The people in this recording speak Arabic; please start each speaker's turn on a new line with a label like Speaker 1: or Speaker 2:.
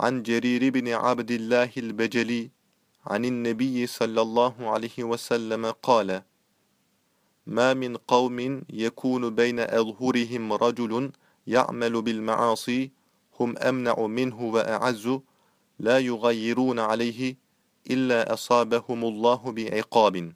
Speaker 1: عن جرير بن عبد الله البجلي عن النبي صلى الله عليه وسلم قال ما من قوم يكون بين أظهرهم رجل يعمل بالمعاصي هم أمنع منه وأعز لا يغيرون عليه إلا أصابهم الله بعقاب.